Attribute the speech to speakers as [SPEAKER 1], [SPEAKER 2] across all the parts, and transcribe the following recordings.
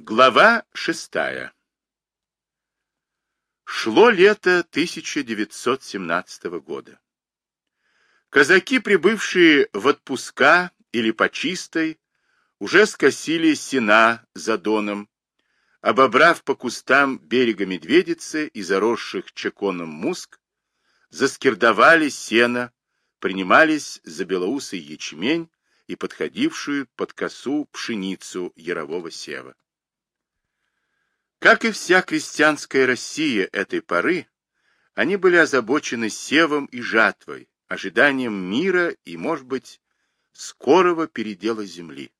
[SPEAKER 1] Глава шестая Шло лето 1917 года. Казаки, прибывшие в отпуска или по чистой, уже скосили сена за доном, обобрав по кустам берега Медведицы и заросших чеконом муск, заскирдовали сено, принимались за белоусый ячмень и подходившую под косу пшеницу ярового сева. Как и вся крестьянская Россия этой поры, они были озабочены севом и жатвой, ожиданием мира и, может быть, скорого передела земли.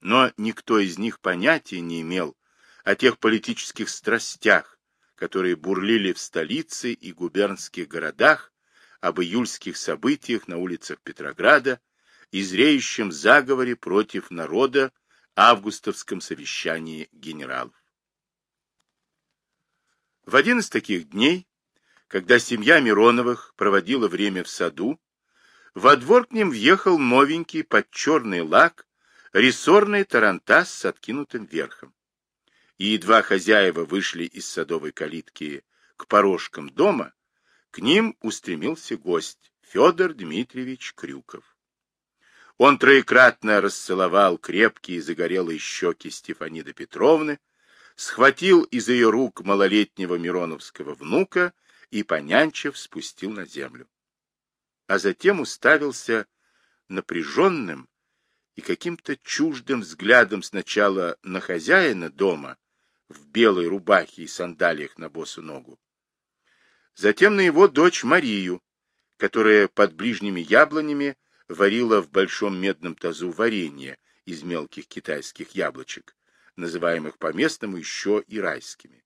[SPEAKER 1] Но никто из них понятия не имел о тех политических страстях, которые бурлили в столице и губернских городах, об июльских событиях на улицах Петрограда и зреющем заговоре против народа августовском совещании генералов. В один из таких дней, когда семья Мироновых проводила время в саду, во двор к ним въехал новенький под черный лак рессорный тарантас с откинутым верхом. И едва хозяева вышли из садовой калитки к порожкам дома, к ним устремился гость Федор Дмитриевич Крюков. Он троекратно расцеловал крепкие загорелые щеки Стефаниды Петровны, схватил из ее рук малолетнего Мироновского внука и, понянчив, спустил на землю. А затем уставился напряженным и каким-то чуждым взглядом сначала на хозяина дома в белой рубахе и сандалиях на босу ногу, затем на его дочь Марию, которая под ближними яблонями варила в большом медном тазу варенье из мелких китайских яблочек, называемых по-местному еще и райскими.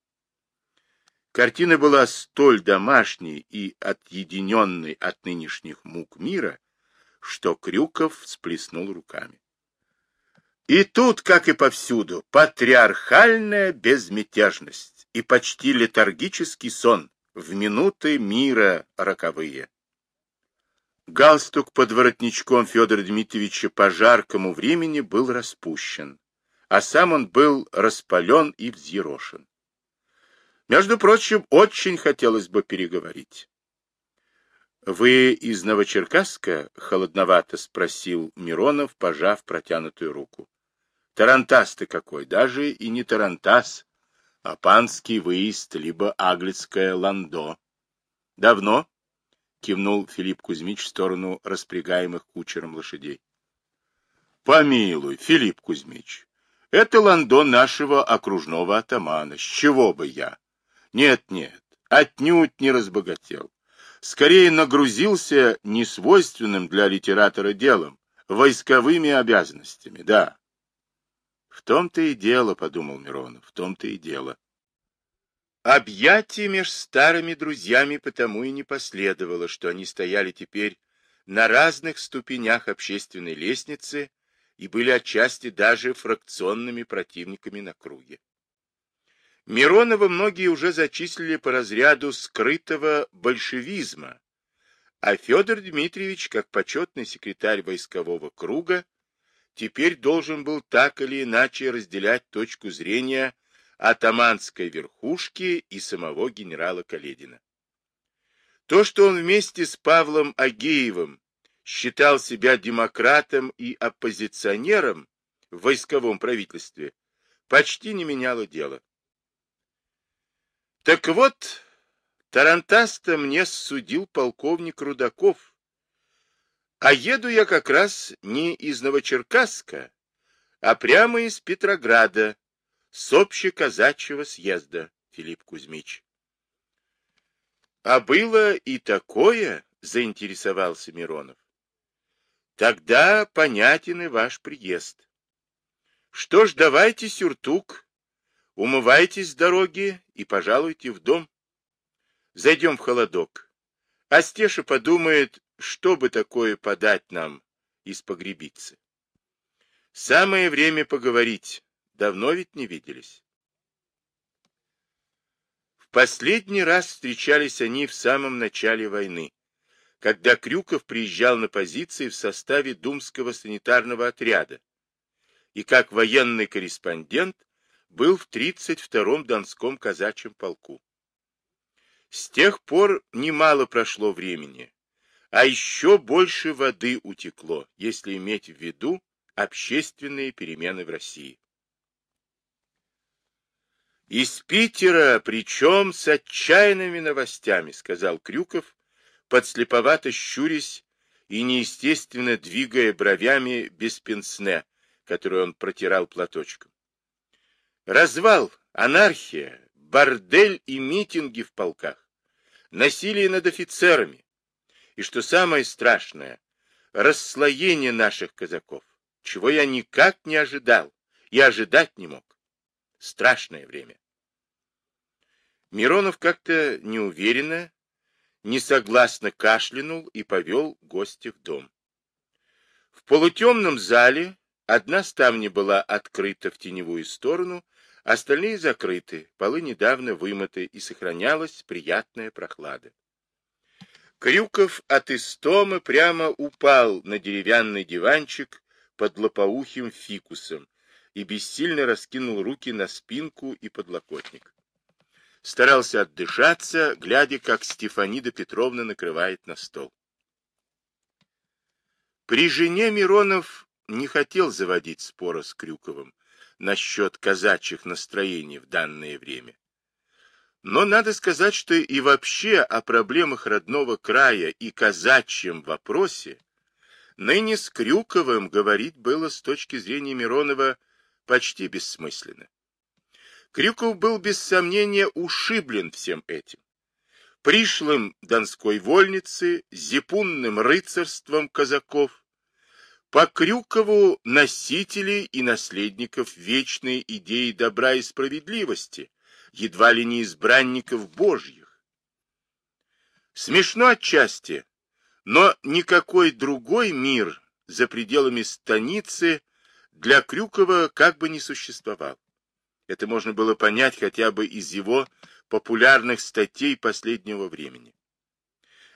[SPEAKER 1] Картина была столь домашней и отъединенной от нынешних мук мира, что Крюков сплеснул руками. И тут, как и повсюду, патриархальная безмятежность и почти летаргический сон в минуты мира роковые. Галстук под воротничком Федора Дмитриевича по жаркому времени был распущен, а сам он был распален и взъерошен. Между прочим, очень хотелось бы переговорить. «Вы из Новочеркасска?» — холодновато спросил Миронов, пожав протянутую руку. «Тарантас ты какой! Даже и не тарантас, а панский выезд, либо аглицкое ландо. Давно?» — кивнул Филипп Кузьмич в сторону распрягаемых кучером лошадей. — Помилуй, Филипп Кузьмич, это ландо нашего окружного атамана. С чего бы я? Нет-нет, отнюдь не разбогател. Скорее нагрузился несвойственным для литератора делом, войсковыми обязанностями, да. В том-то и дело, — подумал Миронов, — в том-то и дело. Объятие меж старыми друзьями потому и не последовало, что они стояли теперь на разных ступенях общественной лестницы и были отчасти даже фракционными противниками на круге. Миронова многие уже зачислили по разряду скрытого большевизма, а Федор Дмитриевич, как почетный секретарь войскового круга, теперь должен был так или иначе разделять точку зрения атаманской верхушки и самого генерала Каледина. То, что он вместе с Павлом Агеевым считал себя демократом и оппозиционером в войсковом правительстве, почти не меняло дело. Так вот, Тарантаста мне судил полковник Рудаков, а еду я как раз не из Новочеркасска, а прямо из Петрограда, с общеказачьего съезда, Филипп Кузьмич. — А было и такое, — заинтересовался Миронов. — Тогда понятен и ваш приезд. Что ж, давайте сюртук, умывайтесь с дороги и пожалуйте в дом. Зайдем в холодок. А Стеша подумает, что бы такое подать нам из погребицы. Самое время поговорить. Давно ведь не виделись. В последний раз встречались они в самом начале войны, когда Крюков приезжал на позиции в составе Думского санитарного отряда и как военный корреспондент был в 32-м Донском казачьем полку. С тех пор немало прошло времени, а еще больше воды утекло, если иметь в виду общественные перемены в России. «Из Питера, причем с отчаянными новостями», — сказал Крюков, подслеповато щурясь и неестественно двигая бровями без пенсне, которую он протирал платочком. Развал, анархия, бордель и митинги в полках, насилие над офицерами и, что самое страшное, расслоение наших казаков, чего я никак не ожидал и ожидать не мог. Страшное время. Миронов как-то неуверенно, несогласно кашлянул и повел гостя в дом. В полутемном зале одна ставня была открыта в теневую сторону, остальные закрыты, полы недавно вымыты, и сохранялась приятная прохлада. Крюков от истомы прямо упал на деревянный диванчик под лопоухим фикусом, и бессильно раскинул руки на спинку и подлокотник. Старался отдышаться, глядя, как Стефанида Петровна накрывает на стол. При жене Миронов не хотел заводить спора с Крюковым насчет казачьих настроений в данное время. Но надо сказать, что и вообще о проблемах родного края и казачьем вопросе ныне с Крюковым говорить было с точки зрения Миронова почти бессмысленно. Крюков был без сомнения ушиблен всем этим. Пришлым донской вольницы, зипунным рыцарством казаков, по Крюкову носителей и наследников вечной идеи добра и справедливости, едва ли не избранников божьих. Смешно отчасти, но никакой другой мир за пределами станицы для Крюкова как бы не существовал. Это можно было понять хотя бы из его популярных статей последнего времени.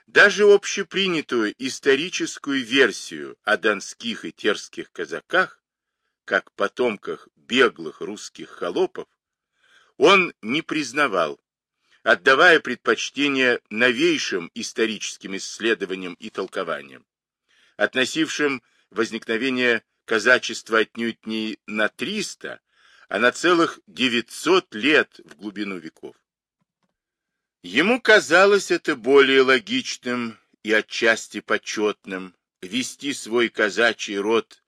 [SPEAKER 1] Даже общепринятую историческую версию о донских и терских казаках, как потомках беглых русских холопов, он не признавал, отдавая предпочтение новейшим историческим исследованиям и толкованиям, относившим возникновение казачество отнюдь не на 300, а на целых 900 лет в глубину веков. Ему казалось это более логичным и отчасти почетным вести свой казачий род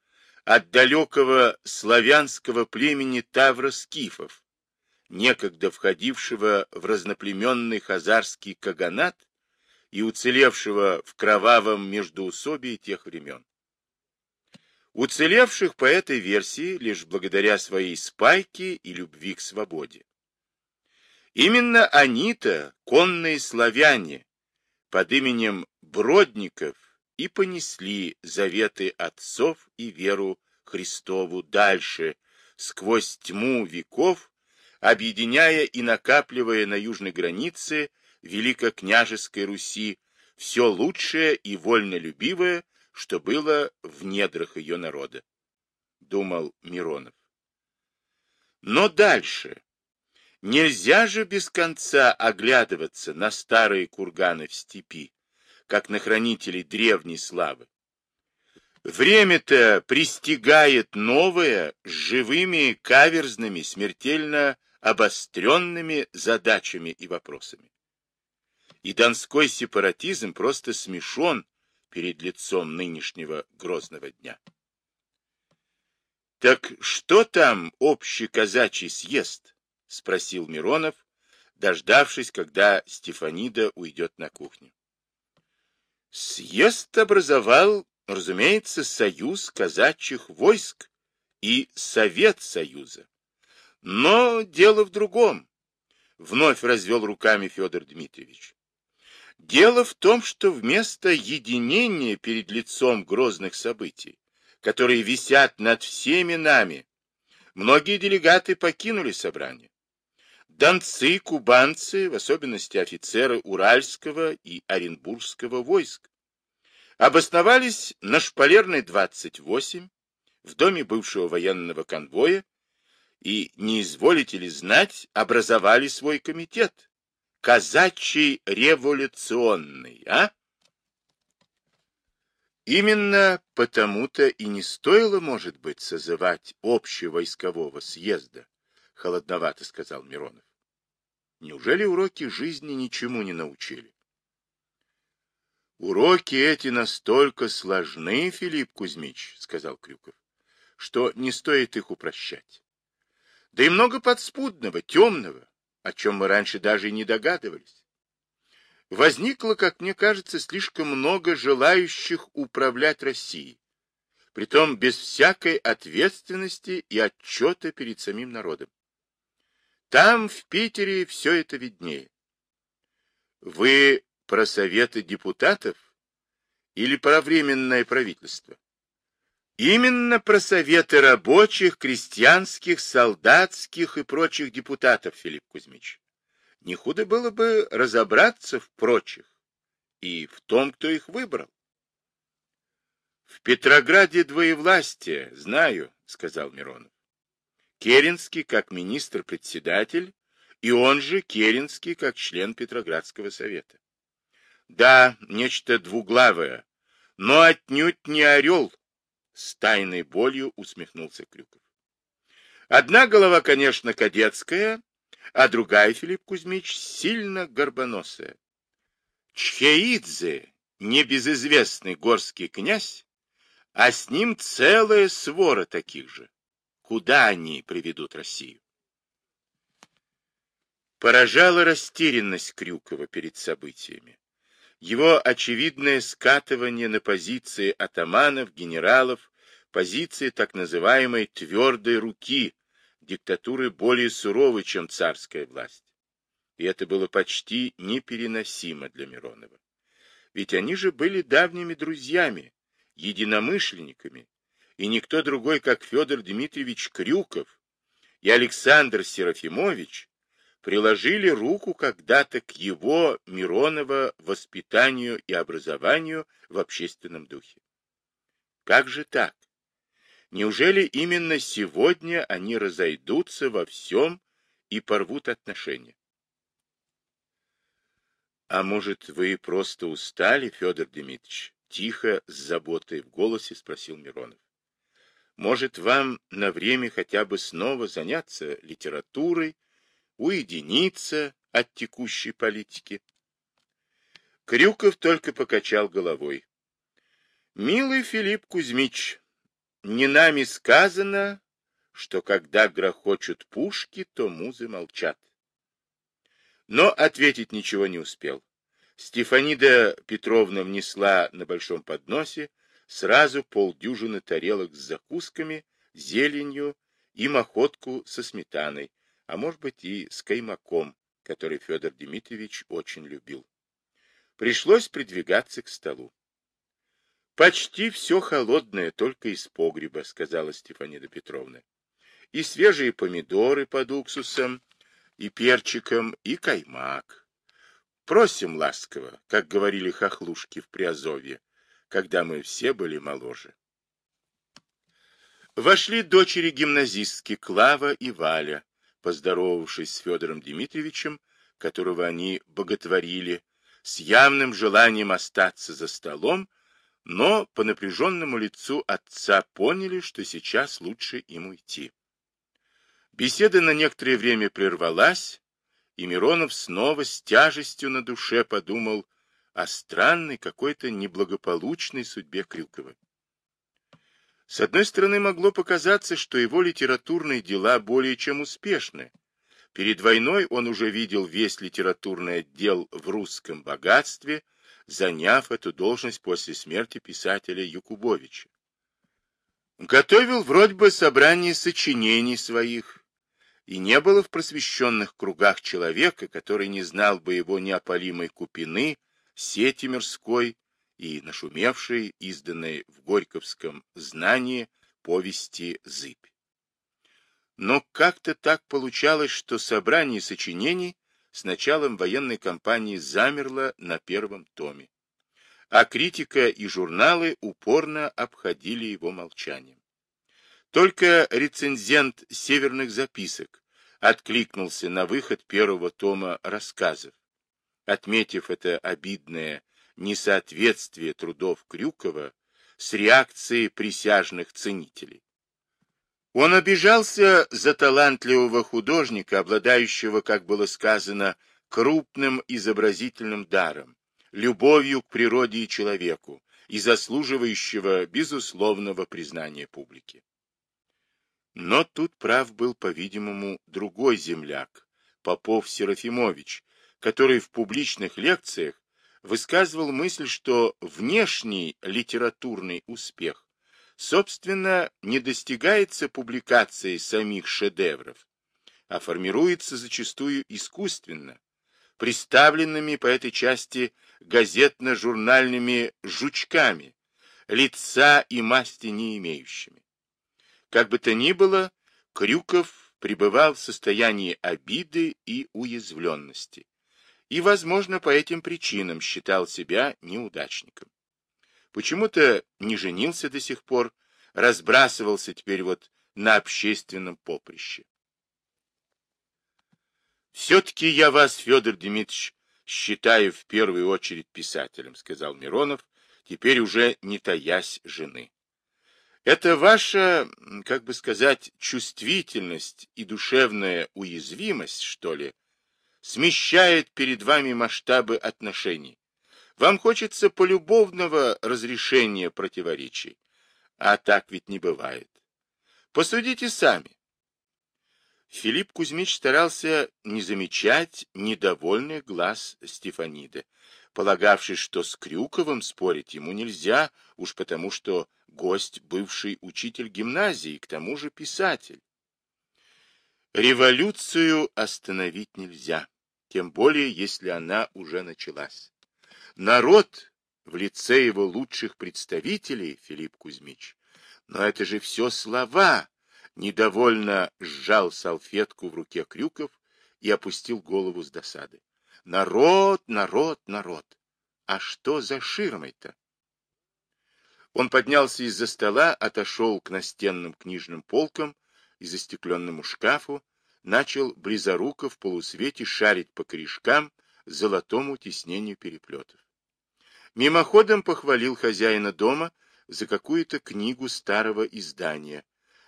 [SPEAKER 1] от далекого славянского племени Тавра-Скифов, некогда входившего в разноплеменный хазарский каганат и уцелевшего в кровавом междоусобии тех времен. Уцелевших по этой версии лишь благодаря своей спайке и любви к свободе. Именно они-то, конные славяне, под именем Бродников, и понесли заветы отцов и веру Христову дальше, сквозь тьму веков, объединяя и накапливая на южной границе Великокняжеской Руси все лучшее и вольнолюбивое, что было в недрах ее народа, думал Миронов. Но дальше. Нельзя же без конца оглядываться на старые курганы в степи, как на хранителей древней славы. Время-то пристигает новое с живыми, каверзными, смертельно обостренными задачами и вопросами. И донской сепаратизм просто смешон перед лицом нынешнего грозного дня. «Так что там общий казачий съезд?» — спросил Миронов, дождавшись, когда Стефанида уйдет на кухню. Съезд образовал, разумеется, союз казачьих войск и Совет Союза. Но дело в другом, — вновь развел руками Федор Дмитриевич. Дело в том, что вместо единения перед лицом грозных событий, которые висят над всеми нами, многие делегаты покинули собрание. Донцы, кубанцы, в особенности офицеры Уральского и Оренбургского войск, обосновались на Шпалерной 28 в доме бывшего военного конвоя и, не изволите ли знать, образовали свой комитет. Казачий революционный, а? Именно потому-то и не стоило, может быть, созывать общевойскового съезда, холодновато сказал Миронов. Неужели уроки жизни ничему не научили? Уроки эти настолько сложны, Филипп Кузьмич, сказал Крюков, что не стоит их упрощать. Да и много подспудного, темного, о чем мы раньше даже и не догадывались. Возникло, как мне кажется, слишком много желающих управлять Россией, притом без всякой ответственности и отчета перед самим народом. Там, в Питере, все это виднее. Вы про советы депутатов или про временное правительство? Именно про советы рабочих, крестьянских, солдатских и прочих депутатов, Филипп Кузьмич. Не худо было бы разобраться в прочих и в том, кто их выбрал. В Петрограде двоевластие, знаю, сказал Миронов. Керенский как министр-председатель, и он же Керенский как член Петроградского совета. Да, нечто двуглавое, но отнюдь не орел, с тайной болью усмехнулся Крюков. Одна голова, конечно, кадетская, а другая, Филипп Кузьмич, сильно горбоносая. Чхеидзе, небезызвестный горский князь, а с ним целая свора таких же. Куда они приведут Россию? Поражала растерянность Крюкова перед событиями. Его очевидное скатывание на позиции атаманов, генералов, позиции так называемой твердой руки, диктатуры более суровой, чем царская власть. И это было почти непереносимо для Миронова. Ведь они же были давними друзьями, единомышленниками, и никто другой, как Федор Дмитриевич Крюков и Александр Серафимович, приложили руку когда-то к его, Миронова, воспитанию и образованию в общественном духе. Как же так? Неужели именно сегодня они разойдутся во всем и порвут отношения? А может, вы просто устали, Федор Дмитриевич? Тихо, с заботой в голосе спросил Миронов. Может, вам на время хотя бы снова заняться литературой, уединиться от текущей политики? Крюков только покачал головой. Милый Филипп Кузьмич, не нами сказано, что когда грохочут пушки, то музы молчат. Но ответить ничего не успел. Стефанида Петровна внесла на большом подносе сразу полдюжины тарелок с закусками, зеленью и махотку со сметаной, а может быть и с каймаком, который Федор Дмитриевич очень любил. Пришлось придвигаться к столу. «Почти все холодное, только из погреба», — сказала Стефанида Петровна. «И свежие помидоры под уксусом, и перчиком, и каймак. Просим ласково, как говорили хохлушки в Приазовье, когда мы все были моложе. Вошли дочери гимназистки Клава и Валя, поздоровавшись с Федором Дмитриевичем, которого они боготворили, с явным желанием остаться за столом, но по напряженному лицу отца поняли, что сейчас лучше им уйти. Беседа на некоторое время прервалась, и Миронов снова с тяжестью на душе подумал о странной, какой-то неблагополучной судьбе Крюкова. С одной стороны, могло показаться, что его литературные дела более чем успешны. Перед войной он уже видел весь литературный отдел в русском богатстве, заняв эту должность после смерти писателя Якубовича. Готовил вроде бы собрание сочинений своих, и не было в просвещенных кругах человека, который не знал бы его неопалимой купины, сети мирской и нашумевшей, изданной в Горьковском знании повести «Зыбь». Но как-то так получалось, что собрание сочинений с началом военной кампании замерло на первом томе, а критика и журналы упорно обходили его молчанием. Только рецензент «Северных записок» откликнулся на выход первого тома рассказов, отметив это обидное несоответствие трудов Крюкова с реакцией присяжных ценителей. Он обижался за талантливого художника, обладающего, как было сказано, крупным изобразительным даром, любовью к природе и человеку и заслуживающего безусловного признания публики. Но тут прав был, по-видимому, другой земляк, Попов Серафимович, который в публичных лекциях высказывал мысль, что внешний литературный успех, собственно, не достигается публикацией самих шедевров, а формируется зачастую искусственно, представленными по этой части газетно-журнальными жучками, лица и масти не имеющими. Как бы то ни было, Крюков пребывал в состоянии обиды и уязвленности и, возможно, по этим причинам считал себя неудачником. Почему-то не женился до сих пор, разбрасывался теперь вот на общественном поприще. «Все-таки я вас, Федор Дмитриевич, считаю в первую очередь писателем», — сказал Миронов, теперь уже не таясь жены. «Это ваша, как бы сказать, чувствительность и душевная уязвимость, что ли, смещает перед вами масштабы отношений. Вам хочется полюбовного разрешения противоречий. А так ведь не бывает. Посудите сами. Филипп Кузьмич старался не замечать недовольных глаз Стефаниды, полагавший, что с Крюковым спорить ему нельзя, уж потому что гость бывший учитель гимназии, к тому же писатель. Революцию остановить нельзя тем более, если она уже началась. Народ в лице его лучших представителей, Филипп Кузьмич, но это же все слова, недовольно сжал салфетку в руке Крюков и опустил голову с досады. Народ, народ, народ. А что за ширмой-то? Он поднялся из-за стола, отошел к настенным книжным полкам и застекленному шкафу, начал близоруко в полусвете шарить по корешкам золотому тиснению переплетов. Мимоходом похвалил хозяина дома за какую-то книгу старого издания,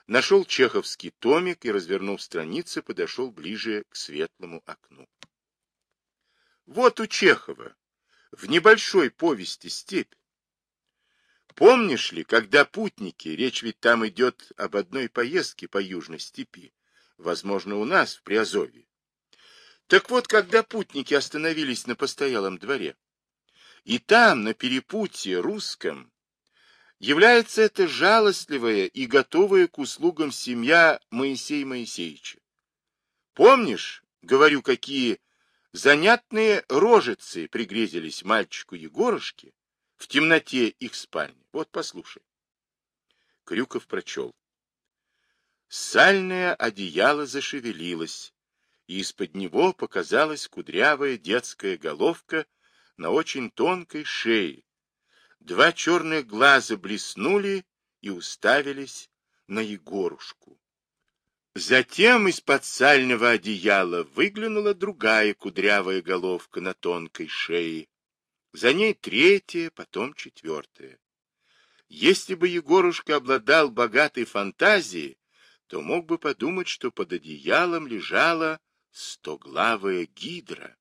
[SPEAKER 1] нашел чеховский томик и, развернув страницы, подошел ближе к светлому окну. Вот у Чехова, в небольшой повести «Степь». Помнишь ли, когда путники, речь ведь там идет об одной поездке по южной степи, возможно, у нас, в Приазовье. Так вот, когда путники остановились на постоялом дворе, и там, на перепутье русском, является это жалостливая и готовая к услугам семья Моисея Моисеевича. Помнишь, говорю, какие занятные рожицы пригрезились мальчику Егорушке в темноте их спальни? Вот послушай. Крюков прочел. Сальное одеяло зашевелилось, и из-под него показалась кудрявая детская головка на очень тонкой шее. Два черных глаза блеснули и уставились на Егорушку. Затем из-под сального одеяла выглянула другая кудрявая головка на тонкой шее. За ней третья, потом четвертая. Если бы Егорушка обладал богатой фантазией, то мог бы подумать, что под одеялом лежала стоглавая гидра.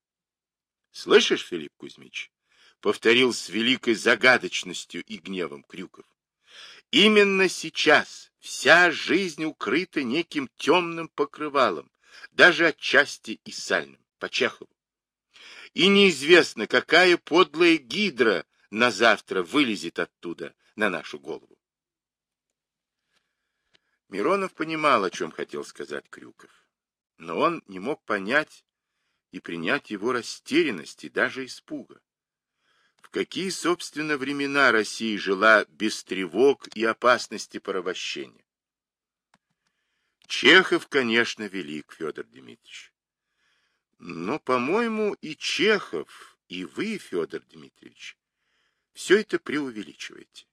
[SPEAKER 1] — Слышишь, Филипп Кузьмич? — повторил с великой загадочностью и гневом Крюков. — Именно сейчас вся жизнь укрыта неким темным покрывалом, даже отчасти и сальным, по Чехову. И неизвестно, какая подлая гидра на завтра вылезет оттуда на нашу голову. Миронов понимал, о чем хотел сказать Крюков, но он не мог понять и принять его растерянность и даже испуга. В какие, собственно, времена Россия жила без тревог и опасности порабощения? Чехов, конечно, велик, Федор Дмитриевич. Но, по-моему, и Чехов, и вы, Федор Дмитриевич, все это преувеличиваете.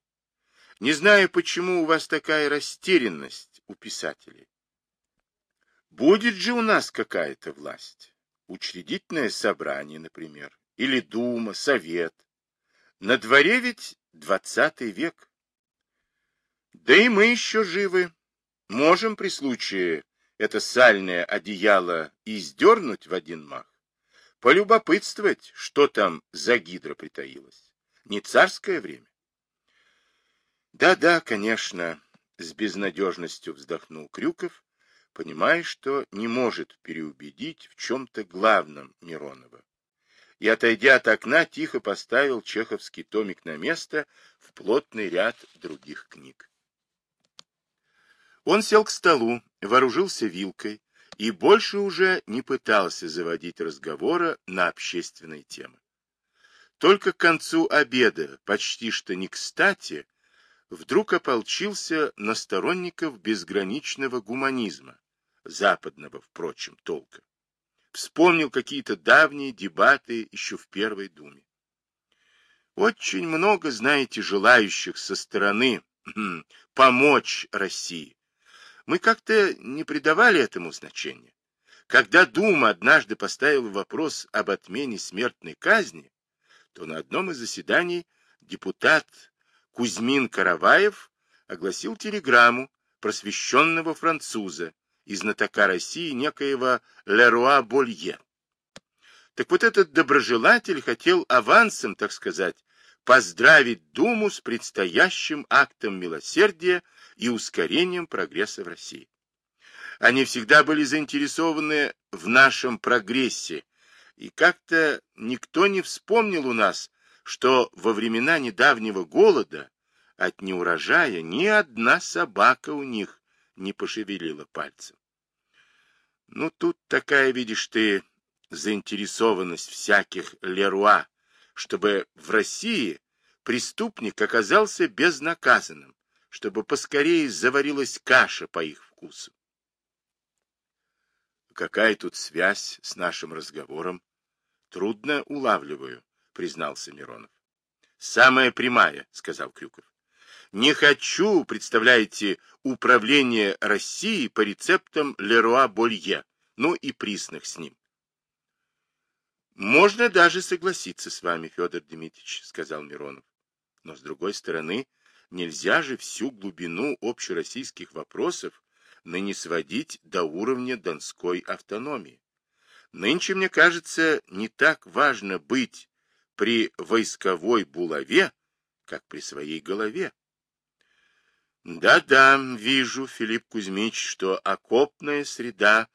[SPEAKER 1] Не знаю, почему у вас такая растерянность, у писателей. Будет же у нас какая-то власть. Учредительное собрание, например, или дума, совет. На дворе ведь двадцатый век. Да и мы еще живы. Можем при случае это сальное одеяло издернуть в один мах. Полюбопытствовать, что там за гидра притаилась. Не царское время. Да-да, конечно, с безнадежностью вздохнул Крюков, понимая, что не может переубедить в чем-то главном Миронова. И, отойдя от окна, тихо поставил чеховский томик на место в плотный ряд других книг. Он сел к столу, вооружился вилкой и больше уже не пытался заводить разговора на общественные темы. Только к концу обеда, почти что не кстати, вдруг ополчился на сторонников безграничного гуманизма, западного, впрочем, толка. Вспомнил какие-то давние дебаты еще в Первой Думе. Очень много, знаете, желающих со стороны помочь России. Мы как-то не придавали этому значения. Когда Дума однажды поставила вопрос об отмене смертной казни, то на одном из заседаний депутат Кузьмин Караваев огласил телеграмму просвещенного француза, и знатока России некоего Леруа Болье. Так вот этот доброжелатель хотел авансом, так сказать, поздравить Думу с предстоящим актом милосердия и ускорением прогресса в России. Они всегда были заинтересованы в нашем прогрессе, и как-то никто не вспомнил у нас, что во времена недавнего голода от неурожая ни одна собака у них не пошевелила пальцем. Ну, тут такая, видишь ты, заинтересованность всяких Леруа, чтобы в России преступник оказался безнаказанным, чтобы поскорее заварилась каша по их вкусу. Какая тут связь с нашим разговором? Трудно улавливаю, признался Миронов. Самая прямая, сказал Крюков. Не хочу, представляете, управление Россией по рецептам Леруа Болье, ну и присных с ним. Можно даже согласиться с вами, Федор Дмитриевич, сказал Миронов. Но с другой стороны, нельзя же всю глубину общероссийских вопросов ныне сводить до уровня донской автономии. Нынче, мне кажется, не так важно быть при войсковой булаве, как при своей голове. Да-да, вижу, Филипп Кузьмич, что окопная среда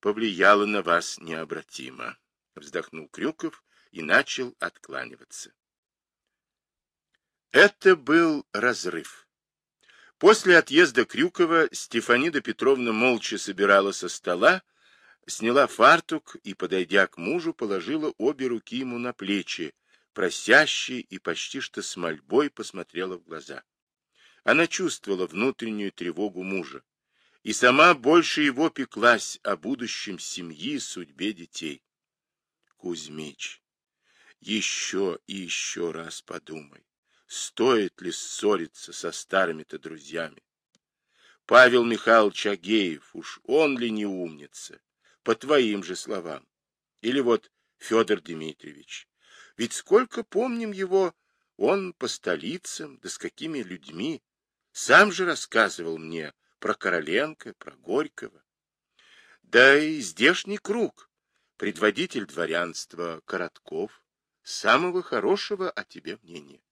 [SPEAKER 1] повлияла на вас необратимо. Вздохнул Крюков и начал откланиваться. Это был разрыв. После отъезда Крюкова Стефанида Петровна молча собирала со стола, сняла фартук и, подойдя к мужу, положила обе руки ему на плечи, просящей и почти что с мольбой посмотрела в глаза. Она чувствовала внутреннюю тревогу мужа и сама больше его пеклась о будущем семьи судьбе детей. Кузьмич, еще и еще раз подумай, стоит ли ссориться со старыми-то друзьями. Павел Михайлович Агеев, уж он ли не умница, по твоим же словам. Или вот Федор Дмитриевич. Ведь сколько помним его, он по столицам, да с какими людьми. Сам же рассказывал мне про Короленко, про Горького. Да и здешний круг, предводитель дворянства Коротков, самого хорошего о тебе мнения.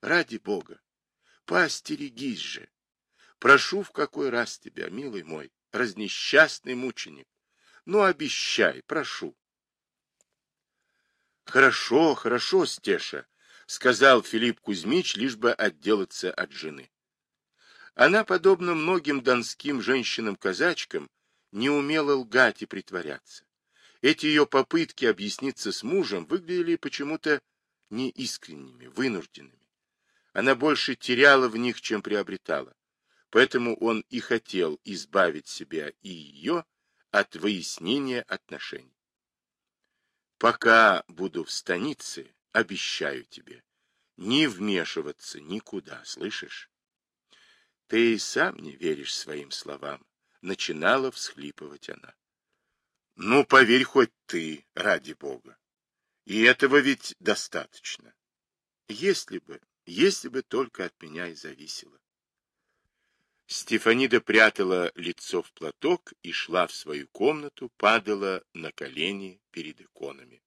[SPEAKER 1] Ради Бога, поостерегись же. Прошу в какой раз тебя, милый мой, разнесчастный мученик. Ну, обещай, прошу. Хорошо, хорошо, Стеша, сказал Филипп Кузьмич, лишь бы отделаться от жены. Она, подобно многим донским женщинам-казачкам, не умела лгать и притворяться. Эти ее попытки объясниться с мужем выглядели почему-то неискренними, вынужденными. Она больше теряла в них, чем приобретала. Поэтому он и хотел избавить себя и ее от выяснения отношений. Пока буду в станице, обещаю тебе, не вмешиваться никуда, слышишь? Ты и сам не веришь своим словам. Начинала всхлипывать она. Ну, поверь хоть ты, ради бога. И этого ведь достаточно. Если бы, если бы только от меня и зависело. Стефанида прятала лицо в платок и шла в свою комнату, падала на колени перед иконами.